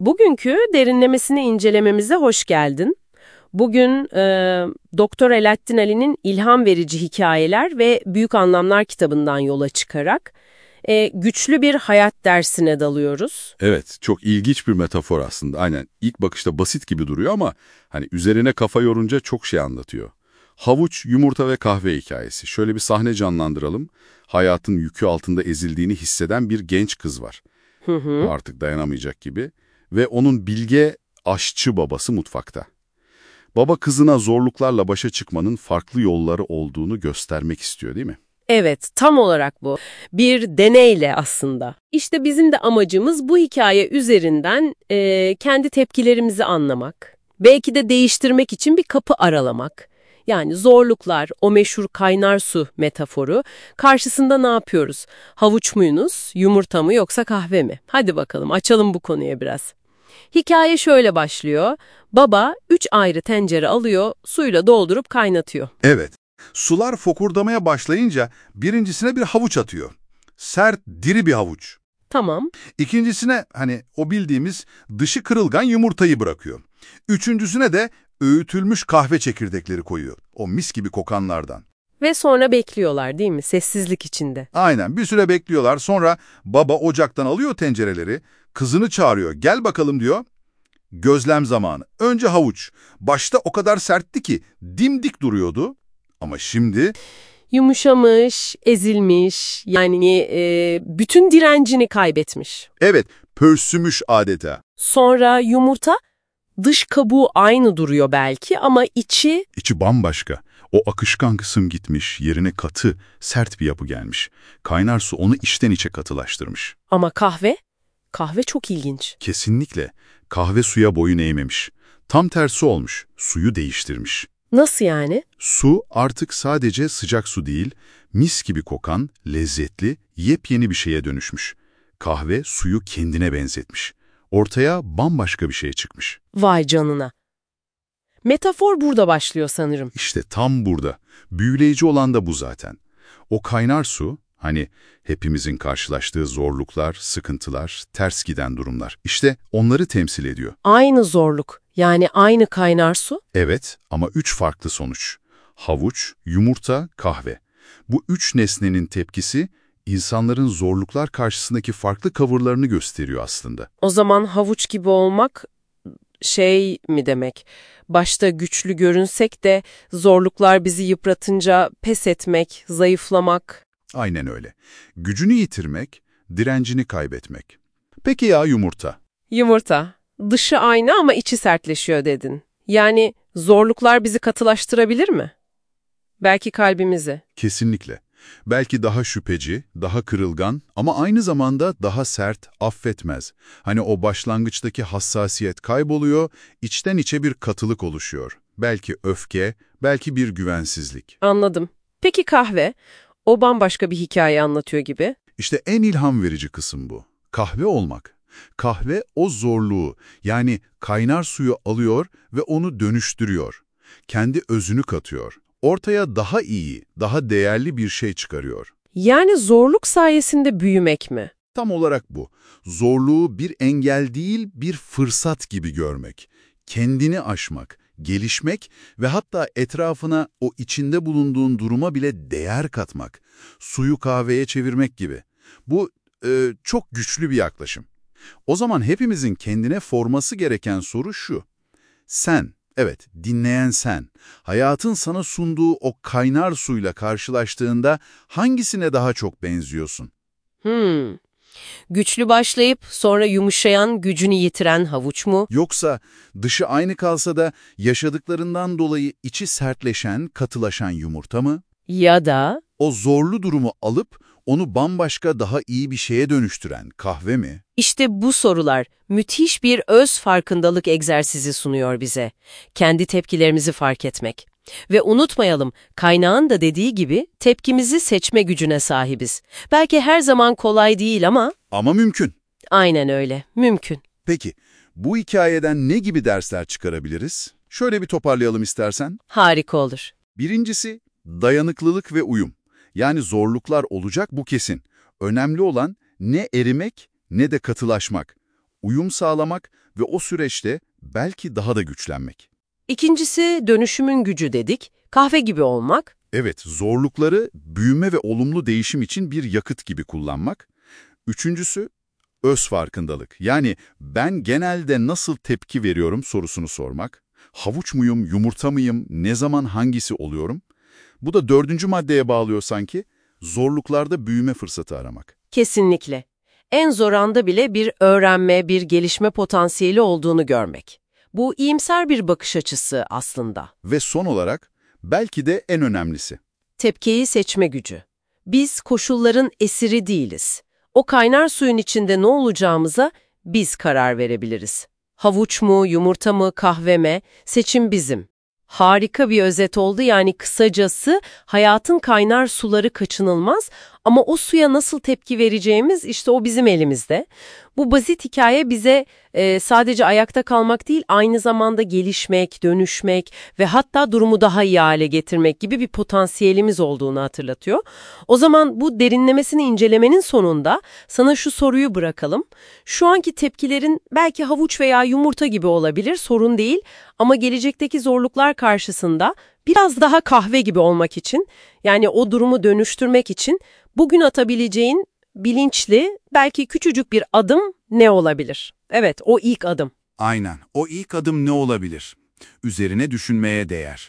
Bugünkü derinlemesine incelememize hoş geldin. Bugün e, Doktor Eladdin Ali'nin ilham verici hikayeler ve büyük anlamlar kitabından yola çıkarak e, güçlü bir hayat dersine dalıyoruz. Evet, çok ilginç bir metafor aslında. Aynen ilk bakışta basit gibi duruyor ama hani üzerine kafa yorunca çok şey anlatıyor. Havuç, yumurta ve kahve hikayesi. Şöyle bir sahne canlandıralım. Hayatın yükü altında ezildiğini hisseden bir genç kız var. Hı hı. Artık dayanamayacak gibi. Ve onun bilge aşçı babası mutfakta. Baba kızına zorluklarla başa çıkmanın farklı yolları olduğunu göstermek istiyor değil mi? Evet, tam olarak bu. Bir deneyle aslında. İşte bizim de amacımız bu hikaye üzerinden e, kendi tepkilerimizi anlamak. Belki de değiştirmek için bir kapı aralamak. Yani zorluklar, o meşhur kaynar su metaforu. Karşısında ne yapıyoruz? Havuç muyunuz, yumurta mı yoksa kahve mi? Hadi bakalım açalım bu konuya biraz. Hikaye şöyle başlıyor. Baba üç ayrı tencere alıyor, suyla doldurup kaynatıyor. Evet. Sular fokurdamaya başlayınca birincisine bir havuç atıyor. Sert, diri bir havuç. Tamam, İkincisine hani o bildiğimiz dışı kırılgan yumurtayı bırakıyor. Üçüncüsüne de öğütülmüş kahve çekirdekleri koyuyor. O mis gibi kokanlardan. Ve sonra bekliyorlar değil mi? Sessizlik içinde. Aynen bir süre bekliyorlar. Sonra baba ocaktan alıyor tencereleri. Kızını çağırıyor. Gel bakalım diyor. Gözlem zamanı. Önce havuç. Başta o kadar sertti ki dimdik duruyordu. Ama şimdi Yumuşamış, ezilmiş, yani e, bütün direncini kaybetmiş. evet pörsümüş adeta. Sonra yumurta, dış kabuğu aynı duruyor belki ama içi İçi bambaşka. O akışkan kısım gitmiş, yerine katı, sert bir yapı gelmiş. Kaynar su onu içten içe katılaştırmış. ama kahve, kahve çok ilginç. Kesinlikle kahve suya boyun eğmemiş. Tam tersi olmuş, suyu değiştirmiş. Nasıl yani? Su artık sadece sıcak su değil, mis gibi kokan, lezzetli, yepyeni bir şeye dönüşmüş. Kahve suyu kendine benzetmiş. Ortaya bambaşka bir şey çıkmış. Vay canına. Metafor burada başlıyor sanırım. İşte tam burada. Büyüleyici olan da bu zaten. O kaynar su, hani hepimizin karşılaştığı zorluklar, sıkıntılar, ters giden durumlar. İşte onları temsil ediyor. Aynı zorluk, yani aynı kaynar su. Evet ama üç farklı sonuç. Havuç, yumurta, kahve. Bu üç nesnenin tepkisi insanların zorluklar karşısındaki farklı kavurlarını gösteriyor aslında. O zaman havuç gibi olmak şey mi demek? Başta güçlü görünsek de zorluklar bizi yıpratınca pes etmek, zayıflamak. Aynen öyle. Gücünü yitirmek, direncini kaybetmek. Peki ya yumurta? Yumurta. Dışı aynı ama içi sertleşiyor dedin. Yani zorluklar bizi katılaştırabilir mi? Belki kalbimizi. Kesinlikle. Belki daha şüpheci, daha kırılgan ama aynı zamanda daha sert, affetmez. Hani o başlangıçtaki hassasiyet kayboluyor, içten içe bir katılık oluşuyor. Belki öfke, belki bir güvensizlik. Anladım. Peki kahve? O bambaşka bir hikaye anlatıyor gibi. İşte en ilham verici kısım bu. Kahve olmak. Kahve o zorluğu, yani kaynar suyu alıyor ve onu dönüştürüyor. Kendi özünü katıyor. Ortaya daha iyi, daha değerli bir şey çıkarıyor. Yani zorluk sayesinde büyümek mi? Tam olarak bu. Zorluğu bir engel değil, bir fırsat gibi görmek. Kendini aşmak, gelişmek ve hatta etrafına o içinde bulunduğun duruma bile değer katmak. Suyu kahveye çevirmek gibi. Bu e, çok güçlü bir yaklaşım. O zaman hepimizin kendine forması gereken soru şu. Sen, evet dinleyen sen, hayatın sana sunduğu o kaynar suyla karşılaştığında hangisine daha çok benziyorsun? Hmm. Güçlü başlayıp sonra yumuşayan, gücünü yitiren havuç mu? Yoksa dışı aynı kalsa da yaşadıklarından dolayı içi sertleşen, katılaşan yumurta mı? Ya da O zorlu durumu alıp onu bambaşka daha iyi bir şeye dönüştüren kahve mi? işte bu sorular müthiş bir öz farkındalık egzersizi sunuyor bize. Kendi tepkilerimizi fark etmek. Ve unutmayalım, kaynağın da dediği gibi tepkimizi seçme gücüne sahibiz. Belki her zaman kolay değil ama Ama mümkün. aynen öyle, mümkün. Peki, bu hikayeden ne gibi dersler çıkarabiliriz? Şöyle bir toparlayalım istersen. Harika olur. Birincisi, dayanıklılık ve uyum. Yani zorluklar olacak bu kesin. Önemli olan ne erimek ne de katılaşmak. Uyum sağlamak, ve o süreçte belki daha da güçlenmek. İkincisi dönüşümün gücü dedik. Kahve gibi olmak. Evet, zorlukları büyüme ve olumlu değişim için bir yakıt gibi kullanmak. Üçüncüsü, öz farkındalık. Yani ben genelde nasıl tepki veriyorum sorusunu sormak. Havuç muyum, yumurta mıyım, ne zaman hangisi oluyorum? Bu da dördüncü maddeye bağlıyor sanki. Zorluklarda büyüme fırsatı aramak. Kesinlikle. En zor anda bile bir öğrenme, bir gelişme potansiyeli olduğunu görmek. Bu iyimser bir bakış açısı aslında. Ve son olarak, belki de en önemlisi. Tepkiyi seçme gücü. Biz koşulların esiri değiliz. O kaynar suyun içinde ne olacağımıza biz karar verebiliriz. Havuç mu, yumurta mı, kahve mi? Seçim bizim. Harika bir özet oldu. Yani kısacası hayatın kaynar suları kaçınılmaz ama o suya nasıl tepki vereceğimiz işte o bizim elimizde. Bu basit hikaye bize e, sadece ayakta kalmak değil aynı zamanda gelişmek, dönüşmek ve hatta durumu daha iyi hale getirmek gibi bir potansiyelimiz olduğunu hatırlatıyor. O zaman bu derinlemesini incelemenin sonunda sana şu soruyu bırakalım. Şu anki tepkilerin belki havuç veya yumurta gibi olabilir sorun değil ama gelecekteki zorluklar karşısında biraz daha kahve gibi olmak için yani o durumu dönüştürmek için bugün atabileceğin bilinçli, belki küçücük bir adım ne olabilir? Evet, o ilk adım. Aynen. O ilk adım ne olabilir? Üzerine düşünmeye değer.